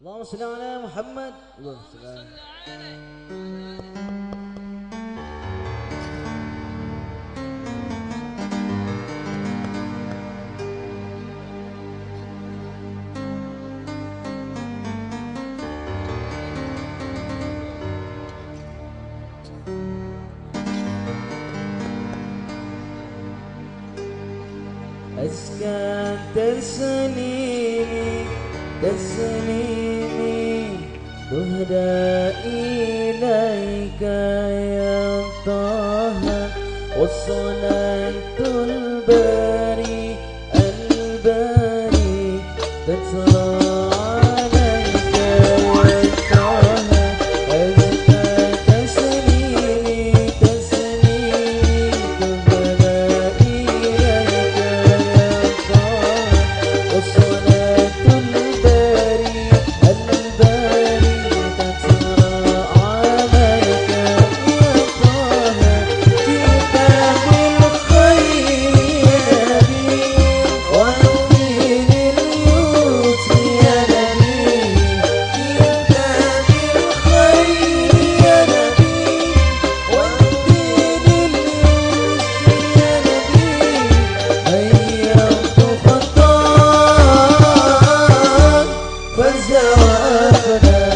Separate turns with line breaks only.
اللهم صل على محمد. اللهم صل على أزكى تسليمي تسليمي تهدى إليك يا طه وصلاة البر da da